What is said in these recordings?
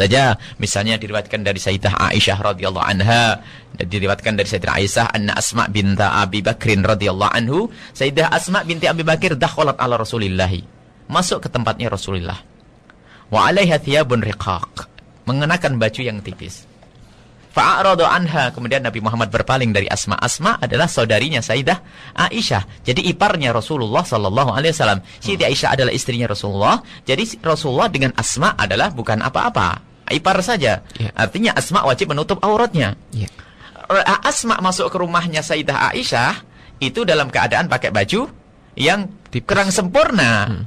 saja. Misalnya diriwayatkan dari Sayyidah Aisyah radhiyallahu anha, diriwayatkan dari Sayyidah Aisyah anna Asma binta Abi Bakrin radhiyallahu anhu, Sayyidah Asma binti Abi Bakir dakhalat ala Rasulillah. Masuk ke tempatnya Rasulullah. Wa 'alaiha thiyabun riqaq. Mengenakan baju yang tipis. Fa'aradu anha. Kemudian Nabi Muhammad berpaling dari Asma. Asma adalah saudarinya Sayyidah Aisyah. Jadi iparnya Rasulullah sallallahu alaihi wasallam. Sayyidah Aisyah adalah istrinya Rasulullah. Jadi Rasulullah dengan Asma adalah bukan apa-apa. Ipar saja. Ya. Artinya Asma wajib menutup auratnya. Ya. Asma masuk ke rumahnya Sayyidah Aisyah itu dalam keadaan pakai baju yang Tipis. kurang sempurna. Hmm.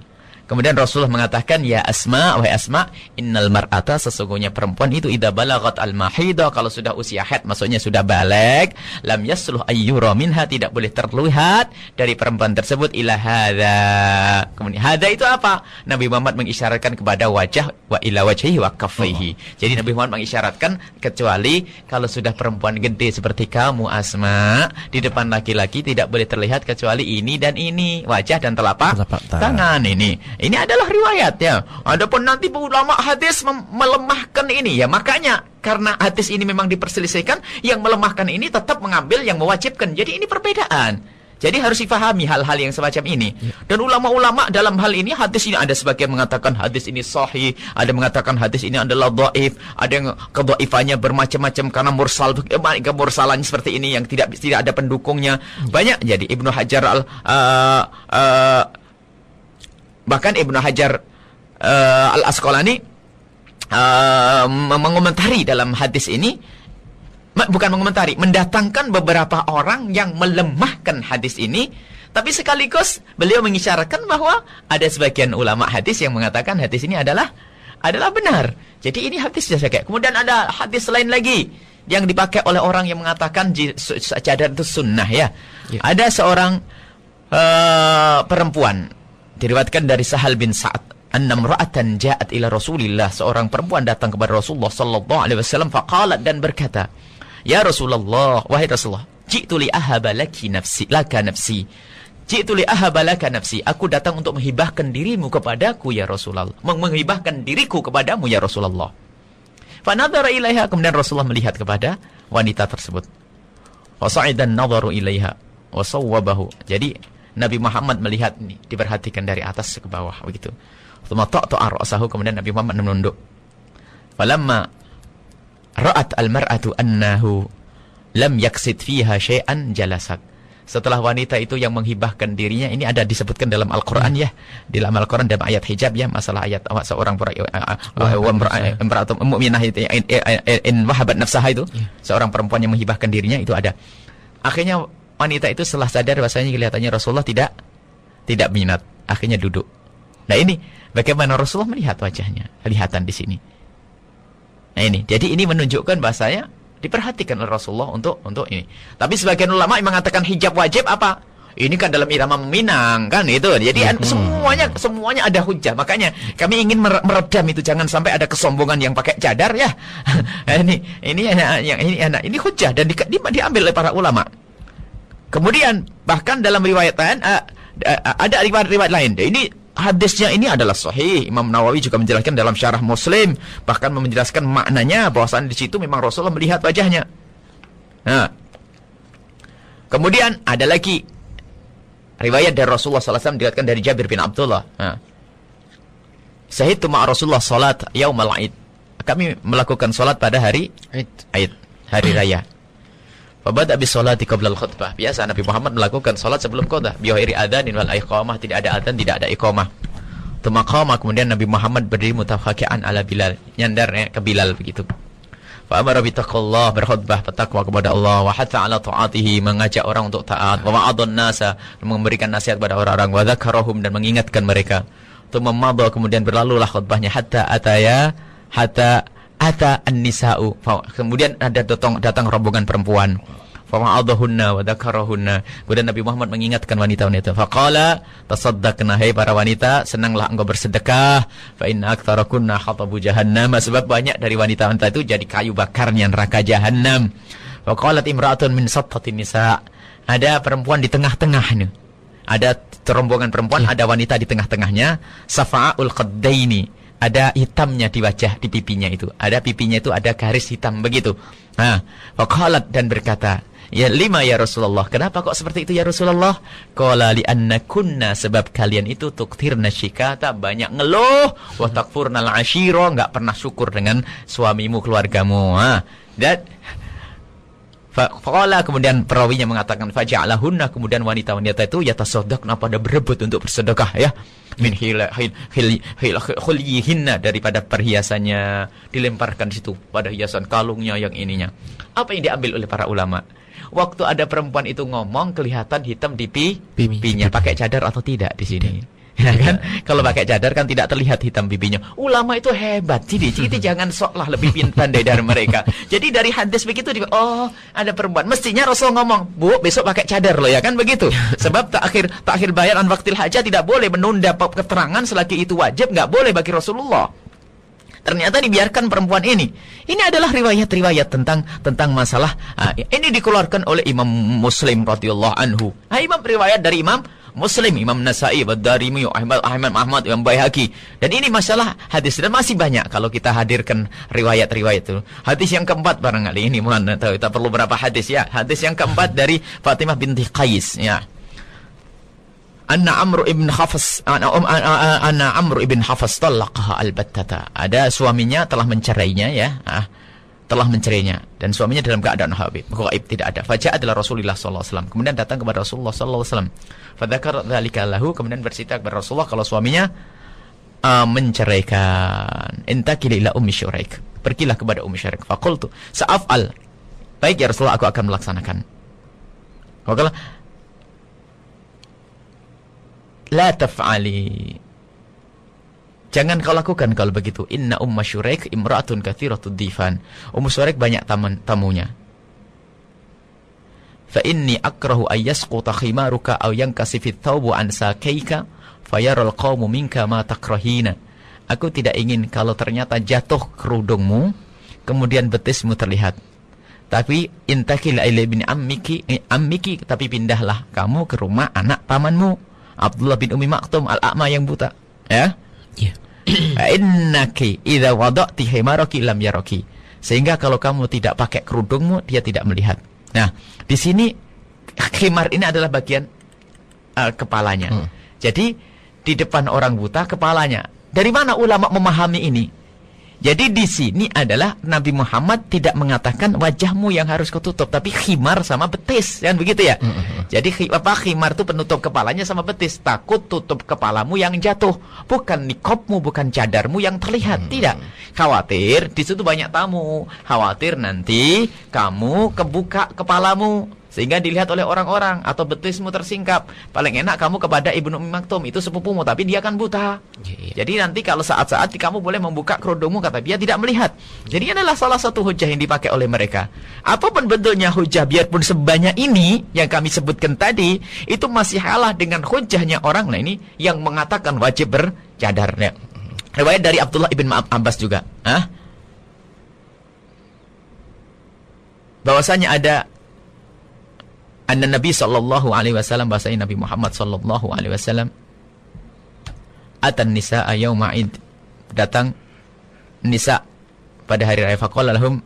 Kemudian Rasulullah mengatakan, Ya Asma, wahai Asma, innal mar'ata sesungguhnya perempuan itu idza balagat al mahidah kalau sudah usia haid, maksudnya sudah balik, lam yasluh ayyura minha tidak boleh terlihat dari perempuan tersebut ila hadza. Kemudian hadza itu apa? Nabi Muhammad mengisyaratkan kepada wajah wa ila wajhihi wa kaffaihi. Jadi Nabi Muhammad mengisyaratkan kecuali kalau sudah perempuan gede seperti kamu Asma, di depan laki-laki tidak boleh terlihat kecuali ini dan ini, wajah dan telapak, tangan ini. Ini adalah riwayat ya. Adapun nanti ulama hadis melemahkan ini ya makanya karena hadis ini memang diperselisihkan yang melemahkan ini tetap mengambil yang mewajibkan. Jadi ini perbedaan. Jadi harus difahami hal-hal yang semacam ini. Dan ulama-ulama dalam hal ini hadis ini ada sebagian mengatakan hadis ini sahih, ada mengatakan hadis ini adalah dhaif, ada yang kedhaifannya bermacam-macam karena mursal eh, kemursalannya seperti ini yang tidak tidak ada pendukungnya. Banyak jadi Ibnu Hajar al uh, uh, bahkan Ibnu Hajar uh, al Asqalani uh, mengomentari dalam hadis ini bukan mengomentari mendatangkan beberapa orang yang melemahkan hadis ini tapi sekaligus beliau mengisyaratkan bahwa ada sebagian ulama hadis yang mengatakan hadis ini adalah adalah benar. Jadi ini hadis saja kayak. Kemudian ada hadis lain lagi yang dipakai oleh orang yang mengatakan cadar itu sunnah ya. Ya. Ada seorang eh, perempuan diriwayatkan dari Sahal bin Sa'ad anna imra'atan ja'at ila Rasulillah. Seorang perempuan datang kepada Rasulullah sallallahu alaihi wasallam faqalat dan berkata ya Rasulullah wahai Rasulullah ji'tu li ahaba laki nafsi laka nafsi. Ji'tu li ahaba laka nafsi. Aku datang untuk menghibahkan dirimu kepadaku ya Rasulullah. Meng- menghibahkan diriku kepadamu ya Rasulullah. Fanadhara ilaiha. Kemudian Rasulullah melihat kepada wanita tersebut. Fasa'idan nadharu ilaiha wa sawwabahu. Jadi Nabi Muhammad melihat ini diperhatikan dari atas ke bawah begitu Thumma ta'ta'a ra'sahu kemudian Nabi Muhammad menunduk. Falamma ra'at al-mar'atu annahu lam yaksid fiha syai'an jalasat. Setelah wanita itu yang menghibahkan dirinya ini ada disebutkan dalam Al-Qur'an ya. Di dalam Al-Qur'an dalam ayat hijab ya masalah ayat awak seorang pera- eh, eh, eh, imra'atun mu'minah itu in- wahabat nafsaha itu seorang perempuan yang menghibahkan dirinya itu ada. Akhirnya wanita itu setelah sadar bahasanya kelihatannya Rasulullah tidak tidak minat. Akhirnya duduk. Nah ini bagaimana Rasulullah melihat wajahnya, kelihatan di sini. Nah ini, jadi ini menunjukkan bahasanya diperhatikan oleh Rasulullah untuk untuk ini. Tapi sebagian ulama yang mengatakan hijab wajib apa? Ini kan dalam irama Minang kan itu. Jadi an- semuanya semuanya ada hujah. Makanya kami ingin mer- meredam itu jangan sampai ada kesombongan yang pakai cadar ya. ini ini anak yang ini anak ini hujah dan di, di- diambil oleh para ulama. Kemudian bahkan dalam riwayat lain uh, uh, ada riwayat-riwayat lain. Ini hadisnya ini adalah sahih. Imam Nawawi juga menjelaskan dalam syarah Muslim bahkan menjelaskan maknanya bahwasanya di situ memang Rasulullah melihat wajahnya. Nah. Kemudian ada lagi riwayat dari Rasulullah SAW diriwayatkan dari Jabir bin Abdullah. Nah. Sahid ma Rasulullah salat yaumal Aid. Kami melakukan salat pada hari Aid. Aid, hari raya. Fabada bis salati qabla al-khutbah. Biasa Nabi Muhammad melakukan salat sebelum khutbah. Bi ghairi adzan wal iqamah, tidak ada adzan, tidak ada iqamah. Tuma kemudian Nabi Muhammad berdiri mutafakian ala Bilal, nyandar ya, ke Bilal begitu. Fa amara bi taqwallah berkhutbah bertakwa kepada Allah wa hatta ala taatihi mengajak orang untuk taat wa wa'adun nasa memberikan nasihat kepada orang-orang wa dzakarahum dan mengingatkan mereka. Tuma madha kemudian berlalulah khutbahnya hatta ataya hatta ata an-nisa'u. Kemudian ada datang datang rombongan perempuan. Fama'adahunna wa dzakarahunna. Kemudian Nabi Muhammad mengingatkan wanita-wanita. Faqala tasaddaqna hai para wanita, senanglah engkau bersedekah. Fa inna aktsarakunna hatabu jahannam. Sebab banyak dari wanita-wanita itu jadi kayu bakarnya neraka jahannam. Faqalat imra'atun min sattatin nisa. Ada perempuan di tengah-tengah ini. Ada rombongan perempuan, ada wanita di tengah-tengahnya. Safa'ul qaddaini ada hitamnya di wajah di pipinya itu. Ada pipinya itu ada garis hitam begitu. Nah, faqalat dan berkata, Ya lima ya Rasulullah. Kenapa kok seperti itu ya Rasulullah? Qala li kunna sebab kalian itu tuktirna syikata banyak ngeluh wa takfurnal ashira enggak pernah syukur dengan suamimu keluargamu. Ha. Dan Faqala kemudian perawinya mengatakan faja'alahunna kemudian wanita-wanita itu ya tasaddaqna pada berebut untuk bersedekah ya min hil hil hil, hil, hil daripada perhiasannya dilemparkan di situ pada hiasan kalungnya yang ininya. Apa yang diambil oleh para ulama? Waktu ada perempuan itu ngomong kelihatan hitam di pipinya pakai cadar atau tidak di sini. Ya kan? Kalau pakai cadar kan tidak terlihat hitam pipinya. Ulama itu hebat. Jadi kita jangan soklah lebih pintar dari mereka. Jadi dari hadis begitu di oh, ada perempuan. Mestinya Rasul ngomong, "Bu, besok pakai cadar loh ya kan begitu." Sebab takhir takhir bayaran waktil hajat tidak boleh menunda keterangan selagi itu wajib, nggak boleh bagi Rasulullah. Ternyata dibiarkan perempuan ini. Ini adalah riwayat-riwayat tentang tentang masalah uh, ini dikeluarkan oleh Imam Muslim radhiyallahu anhu. Nah, Imam riwayat dari Imam Muslim, Imam Nasai, Badarimi, Ahmad, Ahmad Ahmad, Imam Baihaqi. Dan ini masalah hadis dan masih banyak kalau kita hadirkan riwayat-riwayat itu. Hadis yang keempat barangkali ini mana tahu kita perlu berapa hadis ya. Hadis yang keempat dari Fatimah binti Qais ya. Anna Amr ibn Hafs Anna, um, Anna Amr ibn Hafs talaqaha albattata. Ada suaminya telah mencerainya ya. Ah telah mencerainya. Dan suaminya dalam keadaan habib. Gaib tidak ada. Fajar adalah Rasulullah SAW kemudian datang kepada Rasulullah SAW fadzakar dzalika lahu. Kemudian bercerita kepada Rasulullah kalau suaminya uh, menceraikan. Intakil ila ummi syuraik pergilah kepada ummi syuraik faqultu sa'af'al. Baik ya Rasulullah aku akan melaksanakan. Wakala la taf'ali Jangan kau lakukan kalau begitu. Inna umma syurek imra'atun kathiratud difan. Ummu syurek banyak taman, tamunya. Fa inni akrahu ayyasquta khimaruka aw yankasifit thawbu an sakaika fayaral qawmu minka ma takrahina. Aku tidak ingin kalau ternyata jatuh kerudungmu kemudian betismu terlihat. Tapi intakil ila bin ammiki eh, ammiki tapi pindahlah kamu ke rumah anak pamanmu Abdullah bin Umi Maktum al-a'ma yang buta. Ya? Yeah. Innaki idza wada'ti himaraki lam yaraki. Sehingga kalau kamu tidak pakai kerudungmu, dia tidak melihat. Nah, di sini khimar ini adalah bagian uh, kepalanya. Hmm. Jadi di depan orang buta kepalanya. Dari mana ulama memahami ini? Jadi di sini adalah Nabi Muhammad tidak mengatakan wajahmu yang harus ketutup, tapi khimar sama betis, kan begitu ya? Mm -hmm. Jadi apa khimar itu penutup kepalanya sama betis, takut tutup kepalamu yang jatuh, bukan nikopmu, bukan cadarmu yang terlihat, mm -hmm. tidak. Khawatir di situ banyak tamu, khawatir nanti kamu kebuka kepalamu sehingga dilihat oleh orang-orang atau betismu tersingkap. Paling enak kamu kepada Ibnu Ummi Maktum itu sepupumu tapi dia kan buta. Yeah. Jadi nanti kalau saat-saat kamu boleh membuka kerudungmu kata dia tidak melihat. Jadi adalah salah satu hujah yang dipakai oleh mereka. Apa pun bentuknya hujah biarpun sebanyak ini yang kami sebutkan tadi itu masih kalah dengan hujahnya orang nah ini yang mengatakan wajib bercadar ya. Riwayat dari Abdullah ibn Abbas juga, Hah? bahwasanya ada anna Nabi sallallahu alaihi wasallam bahasa Nabi Muhammad sallallahu alaihi wasallam atan nisa yauma id. Datang nisa pada hari raya. Faqala lahum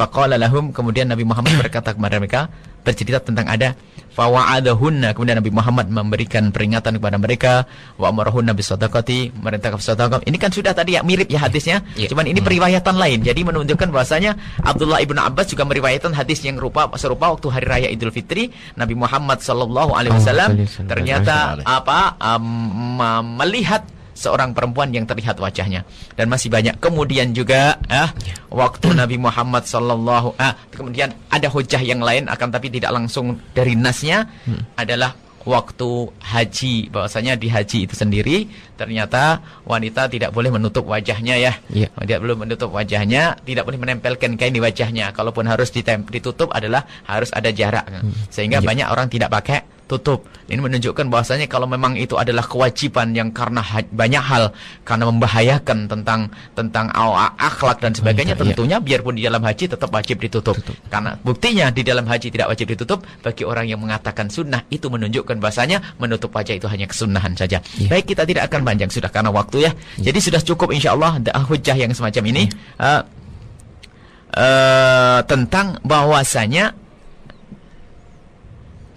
faqala lahum kemudian Nabi Muhammad berkata kepada mereka bercerita tentang ada fawa'adahunna. Kemudian Nabi Muhammad memberikan peringatan kepada mereka wa amarahunna bisadaqati merintahkan sedekah ini kan sudah tadi ya mirip ya hadisnya yeah. cuman ini hmm. periwayatan lain. Jadi menunjukkan bahwasanya Abdullah ibnu Abbas juga meriwayatkan hadis yang rupa serupa waktu hari raya Idul Fitri. Nabi Muhammad sallallahu alaihi wasallam ternyata apa um, melihat seorang perempuan yang terlihat wajahnya dan masih banyak kemudian juga ah waktu Nabi Muhammad sallallahu ah kemudian ada hujah yang lain akan tapi tidak langsung dari nasnya hmm. adalah waktu haji bahwasanya di haji itu sendiri ternyata wanita tidak boleh menutup wajahnya ya yeah. tidak boleh menutup wajahnya tidak boleh menempelkan kain di wajahnya kalaupun harus ditutup adalah harus ada jarak hmm. sehingga yeah. banyak orang tidak pakai tutup. Ini menunjukkan bahwasanya kalau memang itu adalah kewajiban yang karena banyak hal karena membahayakan tentang tentang akhlak dan sebagainya iya. tentunya biarpun di dalam haji tetap wajib ditutup. Tutup. Karena buktinya di dalam haji tidak wajib ditutup bagi orang yang mengatakan sunnah itu menunjukkan bahwasanya menutup wajah itu hanya kesunahan saja. Ya. Baik kita tidak akan panjang sudah karena waktu ya. ya. Jadi sudah cukup insyaallah hujah yang semacam ini ya. uh, uh, tentang bahwasanya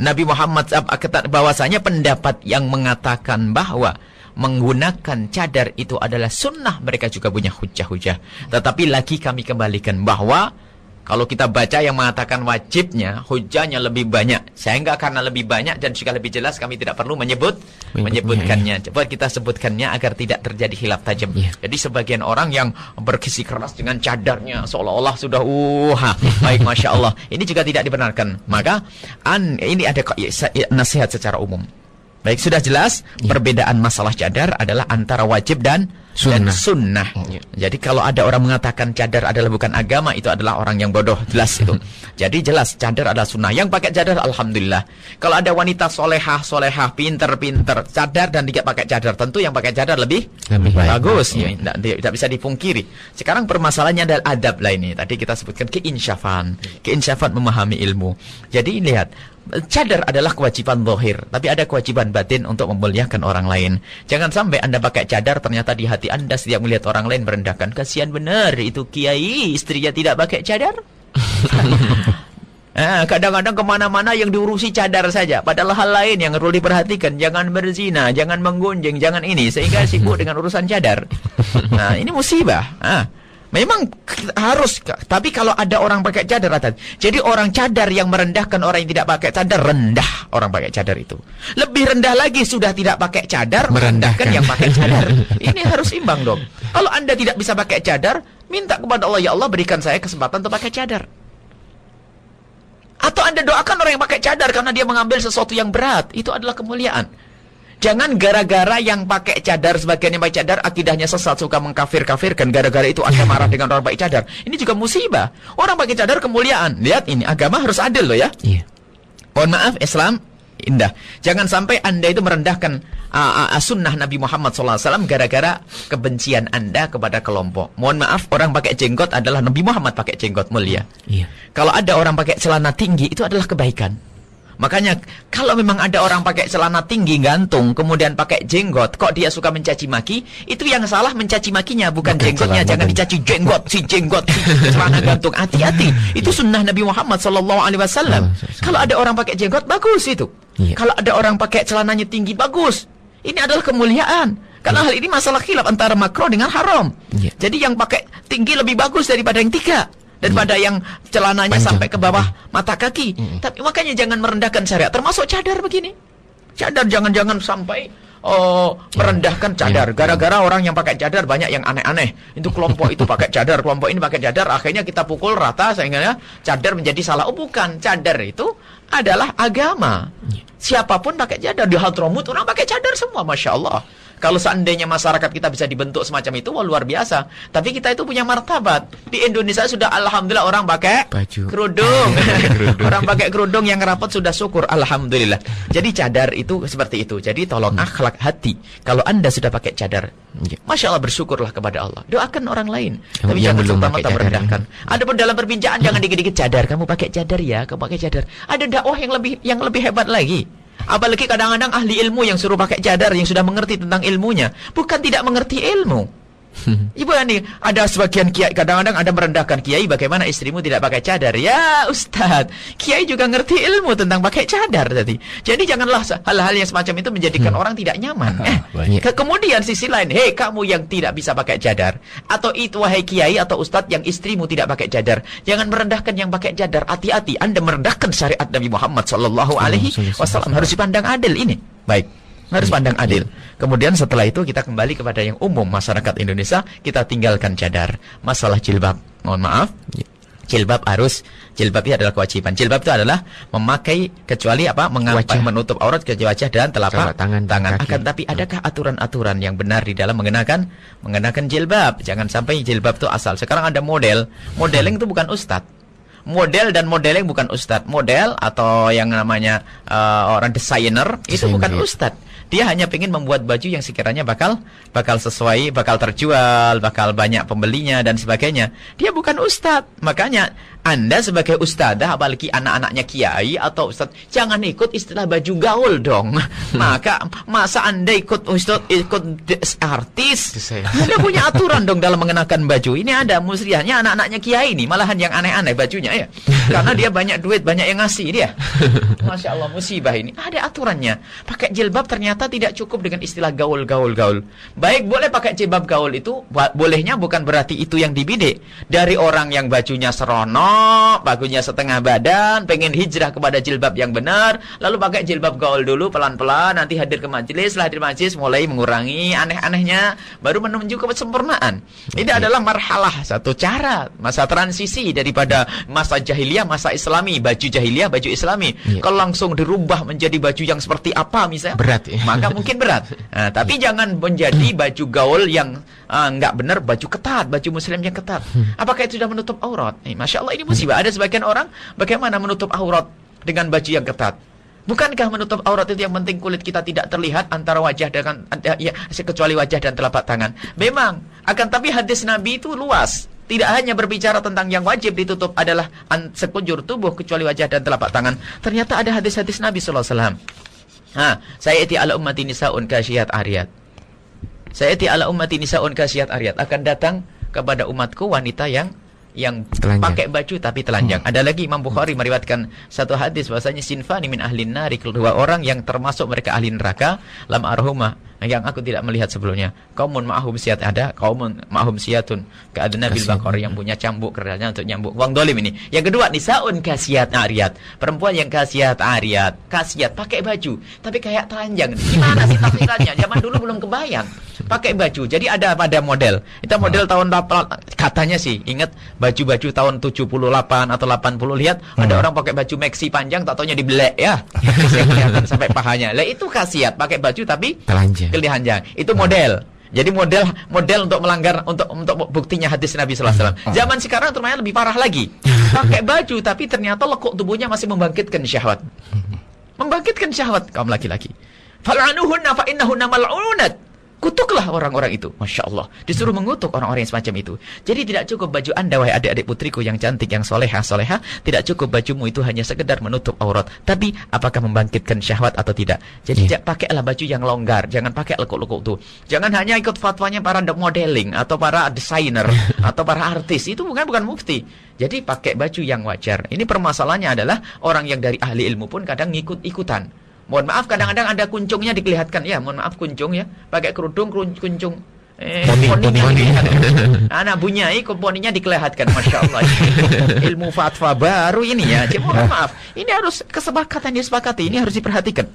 Nabi Muhammad bahwasanya pendapat yang mengatakan bahwa menggunakan cadar itu adalah sunnah mereka juga punya hujah-hujah. Tetapi lagi kami kembalikan bahwa kalau kita baca yang mengatakan wajibnya, hujahnya lebih banyak. Sehingga karena lebih banyak dan juga lebih jelas kami tidak perlu menyebut menyebutkannya. Ya. Coba kita sebutkannya agar tidak terjadi hilaf tajam. Ya. Jadi sebagian orang yang berkisi keras dengan cadarnya seolah-olah sudah uh baik masya Allah. Ini juga tidak dibenarkan. Maka an ini ada nasihat secara umum. Baik sudah jelas ya. perbedaan masalah cadar adalah antara wajib dan sunnah. dan sunnah. Ya. Jadi kalau ada orang mengatakan cadar adalah bukan agama, itu adalah orang yang bodoh, jelas itu. Jadi jelas cadar adalah sunnah. Yang pakai cadar, alhamdulillah. Kalau ada wanita solehah, solehah, pinter-pinter, cadar dan tidak pakai cadar, tentu yang pakai cadar lebih, lebih bagus. Ya. Tidak, tidak bisa dipungkiri. Sekarang permasalahannya adalah adab lainnya. Tadi kita sebutkan keinsyafan, keinsyafan memahami ilmu. Jadi lihat, cadar adalah kewajiban zahir, tapi ada kewajiban batin untuk memuliakan orang lain. Jangan sampai Anda pakai cadar ternyata di hati Anda setiap melihat orang lain merendahkan. Kasihan benar itu kiai istrinya tidak pakai cadar. Eh, kadang-kadang ke mana-mana yang diurusi cadar saja. Padahal hal lain yang perlu diperhatikan. Jangan berzina, jangan menggunjing, jangan ini. Sehingga sibuk dengan urusan cadar. Nah, ini musibah. Ah. Memang harus, tapi kalau ada orang pakai cadar, jadi orang cadar yang merendahkan orang yang tidak pakai cadar rendah orang pakai cadar itu. Lebih rendah lagi sudah tidak pakai cadar merendahkan yang pakai cadar. Ini harus imbang dong. Kalau anda tidak bisa pakai cadar, minta kepada Allah ya Allah berikan saya kesempatan untuk pakai cadar. Atau anda doakan orang yang pakai cadar karena dia mengambil sesuatu yang berat, itu adalah kemuliaan. Jangan gara-gara yang pakai cadar sebagian yang pakai cadar akidahnya sesat suka mengkafir-kafirkan gara-gara itu anda marah dengan orang pakai cadar. Ini juga musibah. Orang pakai cadar kemuliaan. Lihat ini agama harus adil loh ya. Iya. Mohon maaf Islam indah. Jangan sampai anda itu merendahkan uh, uh, sunnah Nabi Muhammad SAW gara-gara kebencian anda kepada kelompok. Mohon maaf orang pakai jenggot adalah Nabi Muhammad pakai jenggot mulia. Iya. Kalau ada orang pakai celana tinggi itu adalah kebaikan. Makanya kalau memang ada orang pakai celana tinggi gantung kemudian pakai jenggot, kok dia suka mencaci maki? Itu yang salah mencaci makinya bukan, bukan jenggotnya. Jangan dicaci jenggot si jenggot si celana gantung. Hati-hati. Itu sunnah Nabi Muhammad sallallahu alaihi wasallam. Kalau ada orang pakai jenggot bagus itu. Ya. Kalau ada orang pakai celananya tinggi bagus. Ini adalah kemuliaan. Karena ya. hal ini masalah khilaf antara makro dengan haram. Ya. Jadi yang pakai tinggi lebih bagus daripada yang tiga daripada yang celananya Panjang. sampai ke bawah mata kaki. Mm. Tapi makanya jangan merendahkan syariat, termasuk cadar begini. Cadar jangan-jangan sampai oh, merendahkan cadar. Gara-gara orang yang pakai cadar banyak yang aneh-aneh. Itu kelompok itu pakai cadar, kelompok ini pakai cadar. Akhirnya kita pukul rata sehingga cadar menjadi salah. Oh bukan, cadar itu adalah agama. Siapa pun pakai cadar. Di Hadramut orang pakai cadar semua, masya Allah. Kalau seandainya masyarakat kita bisa dibentuk semacam itu, wah luar biasa. Tapi kita itu punya martabat. Di Indonesia sudah alhamdulillah orang pakai Baju. kerudung. orang pakai kerudung yang rapat sudah syukur alhamdulillah. Jadi cadar itu seperti itu. Jadi tolong hmm. akhlak hati. Kalau Anda sudah pakai cadar, ya. Masya Allah bersyukurlah kepada Allah. Doakan orang lain. Yang Tapi jangan belum serta merendahkan. Ada pun dalam perbincangan jangan dikit-dikit cadar. Kamu pakai cadar ya, kamu pakai cadar. Ada dakwah yang lebih yang lebih hebat lagi. Apalagi kadang-kadang ahli ilmu yang suruh pakai cadar yang sudah mengerti tentang ilmunya, bukan tidak mengerti ilmu. Ibu ini ada sebagian kiai kadang-kadang ada merendahkan kiai bagaimana istrimu tidak pakai cadar. Ya Ustaz, kiai juga ngerti ilmu tentang pakai cadar tadi. Jadi janganlah hal-hal yang semacam itu menjadikan hmm. orang tidak nyaman. Eh, ke kemudian sisi lain, hei kamu yang tidak bisa pakai cadar atau itu wahai kiai atau ustadz yang istrimu tidak pakai cadar, jangan merendahkan yang pakai cadar. Hati-hati, Anda merendahkan syariat Nabi Muhammad sallallahu alaihi wasallam harus dipandang adil ini. Baik harus iya. pandang adil. Kemudian setelah itu kita kembali kepada yang umum masyarakat Indonesia, kita tinggalkan cadar. Masalah jilbab, mohon maaf. Iya. Jilbab harus jilbabnya adalah kewajiban. Jilbab itu adalah memakai kecuali apa? Mengapa menutup aurat ke wajah dan telapak tangan. tangan. Kaki. Akan tapi adakah aturan-aturan yang benar di dalam mengenakan mengenakan jilbab? Jangan sampai jilbab itu asal. Sekarang ada model. Modeling itu bukan ustadz model dan modeling bukan ustadz. Model atau yang namanya uh, orang desainer itu bukan ya. ustadz. Dia hanya ingin membuat baju yang sekiranya bakal bakal sesuai, bakal terjual, bakal banyak pembelinya dan sebagainya. Dia bukan ustadz. Makanya anda sebagai ustadzah apalagi anak-anaknya kiai atau ustadz jangan ikut istilah baju gaul dong. Maka masa Anda ikut ustadz ikut artis? Anda punya aturan dong dalam mengenakan baju. Ini ada musliahnya anak-anaknya kiai ini malahan yang aneh-aneh bajunya ya. Karena dia banyak duit, banyak yang ngasih dia. Masya Allah musibah ini. Ada aturannya. Pakai jilbab ternyata tidak cukup dengan istilah gaul gaul gaul. Baik boleh pakai jilbab gaul itu bolehnya bukan berarti itu yang dibidik. Dari orang yang bajunya serono bagunya setengah badan, pengen hijrah kepada jilbab yang benar, lalu pakai jilbab gaul dulu pelan-pelan, nanti hadir ke majelis, setelah hadir majelis mulai mengurangi aneh-anehnya, baru menuju ke kesempurnaan. Ini adalah marhalah, satu cara, masa transisi daripada masa jahiliyah, masa islami, baju jahiliyah, baju islami. Ya. Kalau langsung dirubah menjadi baju yang seperti apa misalnya, berat ya. maka mungkin berat. Nah, tapi jangan menjadi baju gaul yang uh, nggak benar, baju ketat, baju muslim yang ketat. Hmm. Apakah itu sudah menutup aurat? Eh, Masya Allah ini ini musibah. Ada sebagian orang bagaimana menutup aurat dengan baju yang ketat. Bukankah menutup aurat itu yang penting kulit kita tidak terlihat antara wajah dengan ya kecuali wajah dan telapak tangan. Memang, akan tapi hadis Nabi itu luas. Tidak hanya berbicara tentang yang wajib ditutup adalah sekujur tubuh kecuali wajah dan telapak tangan. Ternyata ada hadis-hadis Nabi sallallahu alaihi wasallam. Ha, saya iti ala ummati nisaun kasyiyat ariyat. Saya iti ala ummati nisaun kasyiyat ariyat akan datang kepada umatku wanita yang yang telanjang. pakai baju tapi telanjang. Hmm. Ada lagi Imam Bukhari meriwayatkan satu hadis bahwasanya sinfani min ahlin nari kedua orang yang termasuk mereka ahli neraka lam arhumah yang aku tidak melihat sebelumnya. Kaumun ma'hum siat ada, kaumun ma'hum siatun. Keadana bil bakor yang punya cambuk kerjanya untuk nyambuk. Wang dolim ini. Yang kedua, nisaun kasiat ariat. Perempuan yang kasiat ariat. Kasiat, pakai baju. Tapi kayak telanjang. Gimana sih tafsirannya? Zaman dulu belum kebayang. Pakai baju. Jadi ada pada model. Itu model tahun katanya sih. Ingat baju-baju tahun 78 atau 80 lihat hmm. ada orang pakai baju maxi panjang tak taunya dibelek ya. kelihatan sampai pahanya. Lah itu kasiat pakai baju tapi telanjang. Telanjang. Itu model. Jadi model model untuk melanggar untuk untuk buktinya hadis Nabi sallallahu alaihi wasallam. Hmm. Zaman sekarang ternyata lebih parah lagi. Pakai baju tapi ternyata lekuk tubuhnya masih membangkitkan syahwat. Membangkitkan syahwat kaum laki-laki. Fal'anuhunna fa innahunna mal'unat. Kutuklah orang-orang itu. Masya Allah. Disuruh mengutuk orang-orang yang semacam itu. Jadi tidak cukup baju anda, wahai adik-adik putriku yang cantik, yang soleha, soleha. Tidak cukup bajumu itu hanya sekedar menutup aurat. Tapi apakah membangkitkan syahwat atau tidak? Jadi yeah. pakailah baju yang longgar. Jangan pakai lekuk-lekuk itu. Jangan hanya ikut fatwanya para modeling atau para desainer atau para artis. Itu bukan bukan mukti. Jadi pakai baju yang wajar. Ini permasalahannya adalah orang yang dari ahli ilmu pun kadang ngikut-ikutan. Mohon maaf kadang-kadang ada kuncungnya dikelihatkan ya, mohon maaf kuncung ya, pakai kerudung kuncung Eh, poni, poni, poni. Anak bunyai komponinya dikelihatkan, masya Allah. Ilmu fatwa baru ini ya. Mohon maaf, ini harus kesepakatan disepakati, ini harus diperhatikan.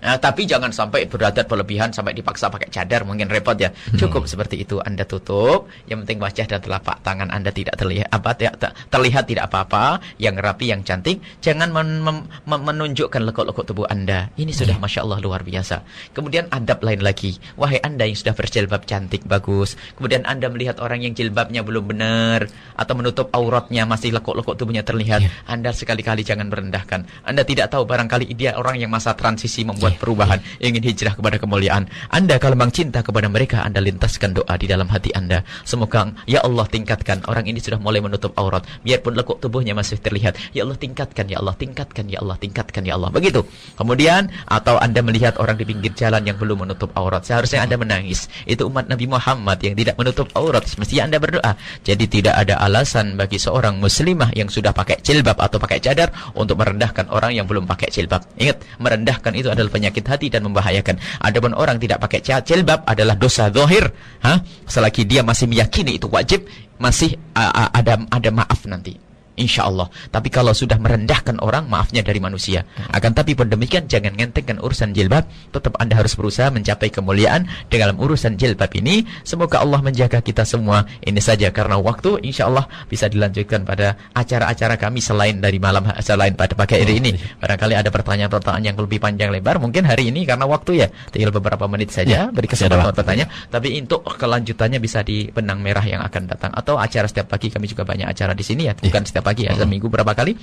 Nah, tapi jangan sampai beradat berlebihan sampai dipaksa pakai cadar mungkin repot ya. Hmm. Cukup hmm. seperti itu Anda tutup. Yang penting wajah dan telapak tangan Anda tidak terlihat apa ya, terlihat tidak apa-apa, yang rapi, yang cantik. Jangan men men menunjukkan lekuk-lekuk tubuh Anda. Ini sudah yeah. masya Allah luar biasa. Kemudian adab lain lagi. Wahai Anda yang sudah berjilbab cantik bagus. Kemudian Anda melihat orang yang jilbabnya belum benar atau menutup auratnya masih lekuk-lekuk tubuhnya terlihat. Yeah. Anda sekali-kali jangan merendahkan. Anda tidak tahu barangkali dia orang yang masa transisi membuat membuat perubahan, ingin hijrah kepada kemuliaan. Anda kalau memang cinta kepada mereka, Anda lintaskan doa di dalam hati Anda. Semoga ya Allah tingkatkan orang ini sudah mulai menutup aurat, biarpun lekuk tubuhnya masih terlihat. Ya Allah tingkatkan, ya Allah tingkatkan, ya Allah tingkatkan, ya Allah. Begitu. Kemudian atau Anda melihat orang di pinggir jalan yang belum menutup aurat, seharusnya Anda menangis. Itu umat Nabi Muhammad yang tidak menutup aurat, mestinya Anda berdoa. Jadi tidak ada alasan bagi seorang muslimah yang sudah pakai jilbab atau pakai cadar untuk merendahkan orang yang belum pakai jilbab. Ingat, merendahkan itu adalah penyakit hati dan membahayakan. Adapun orang tidak pakai jilbab adalah dosa zahir, ha? Selagi dia masih meyakini itu wajib, masih uh, ada ada maaf nanti. Insya Allah. Tapi kalau sudah merendahkan orang, maafnya dari manusia. Akan tapi pun demikian, jangan ngentengkan urusan jilbab. Tetap Anda harus berusaha mencapai kemuliaan dalam urusan jilbab ini. Semoga Allah menjaga kita semua. Ini saja karena waktu, insya Allah bisa dilanjutkan pada acara-acara kami selain dari malam, selain pada pagi hari ini. Barangkali ada pertanyaan-pertanyaan yang lebih panjang lebar. Mungkin hari ini karena waktu ya, tinggal beberapa menit saja. Ya, beri kesempatan bertanya. Tapi untuk kelanjutannya bisa di benang merah yang akan datang. Atau acara setiap pagi kami juga banyak acara di sini ya. Bukan ya. setiap pagi, azan minggu berapa kali.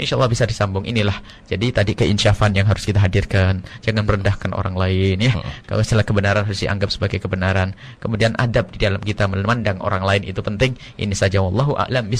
Insya Allah bisa disambung inilah. Jadi tadi keinsyafan yang harus kita hadirkan jangan merendahkan orang lain ya. Kalau salah kebenaran harus dianggap sebagai kebenaran. Kemudian adab di dalam kita memandang orang lain itu penting. Ini saja wallahu a'lam